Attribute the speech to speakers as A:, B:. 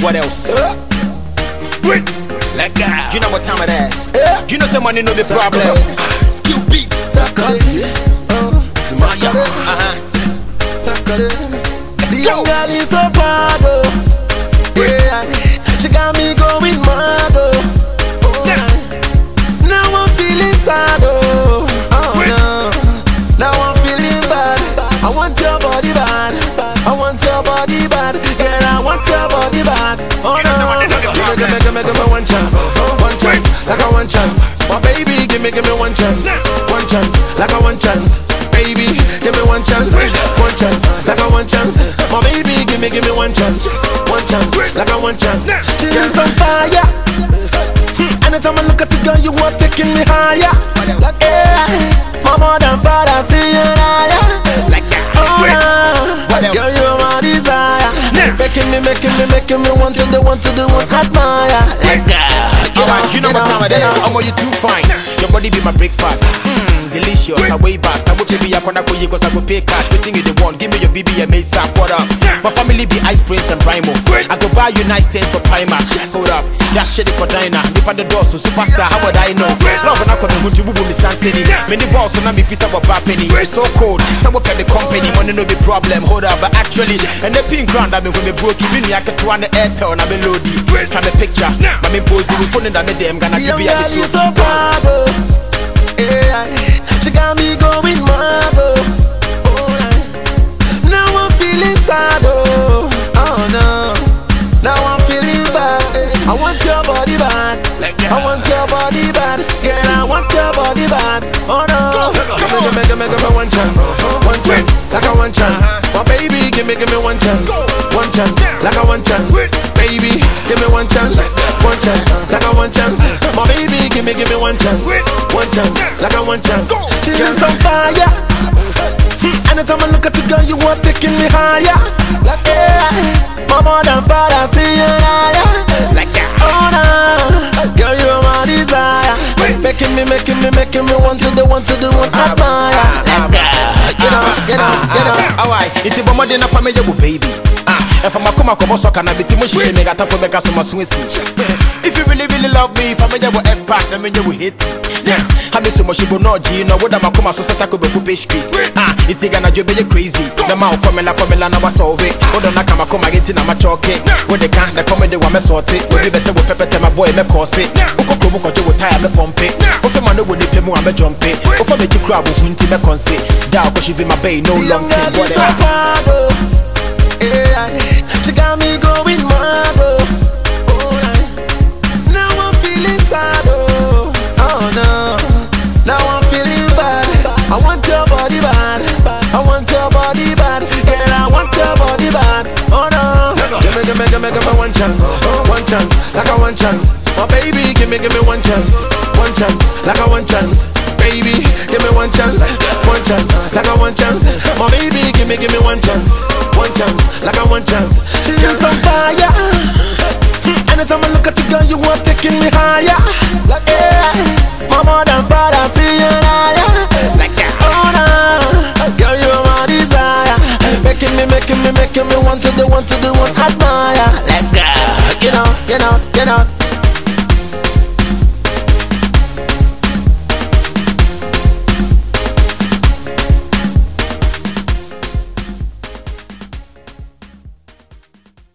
A: What else?
B: Wait. Like that.
A: You know what time it is?
B: Yeah.
A: You know some know the be problem. Ah, Skill beat.
B: Timaya.
A: Uh-huh.
B: Takale.
A: Let's go.
B: One chance. My baby, give me, give me one chance. One chance, like a one chance. Baby, give me one chance. One chance, like a one chance. My baby, give me, give me one chance. One chance, like a one chance. She's on fire. Anytime I look at you, girl, you are taking me higher. Yeah, Making me, making me, making me want to do, want to do, want to admire. Like that.
A: You know what time it is. I'm you too fine. Your body be my breakfast. Mmm, delicious. I way past. I will be a corner for you cause I will pay cash. Waiting you the one. Give me your BB and Mesa. What up? My family be Ice Prince and Primo. I go buy you nice things for Primer. Hold up. That shit is for Dinah. Dip on the door, so superstar. How would I know? Love and I come to Bubu Miss City. Many balls so now me fist up a penny. It's so cold. Some will pay the company. Money no be problem. Hold up. But actually, and the pink ground I mean when me broke. Even me I can to an airtel and I be loady. Try me picture. My me pose with phone that me them gonna give you a
B: so bad, Give me, give me, give me, one chance. One chance, like a one chance. My baby, give me, give me one chance. One chance, like a one chance. Baby, give me one chance. One chance, like a one chance. My baby, give me, give me one chance. One chance, like a one chance. She's on fire. Hmm, anytime I look at you, girl, you are taking me higher. Like yeah, my mother and father see you higher. Making me, making me, making me want to do, want to do, want to admire. Like that, you know, you know, you know.
A: Alright, it's a mother na family you baby. Ah, if I'm a come can I be timo she me gata for meka so maswisi. If you really really love me, family you F pack, then me you hit. I be so much you no G, no would I'm come so set be for pastries. Ah, it's gonna do be crazy. The mouth formula formula na wa solve it. Hold on na kama come get in na choke it. When they can the comedy wa me sort it. We be say we pepper my boy me cause it. Uko krobu ko jo tire me pump it. Ofe man no wo dey pay am a jump it. Ofe me ki crab hunti me conse. Da ko she be my bae no
B: The
A: long
B: young
A: thing.
B: girl
A: What
B: is Give me, give me, give me, one chance. Oh, one chance, like a one chance. My baby, give me, give me one chance. One chance, like a one chance. Baby, give me one chance. One chance, like a one chance. My baby, give me, give me one chance. One chance, like a one chance. She's on fire. Hmm, anytime I look at you, girl, you are taking me higher. Like yeah, my mother and father see you admire. Like that, you know, you know, you know.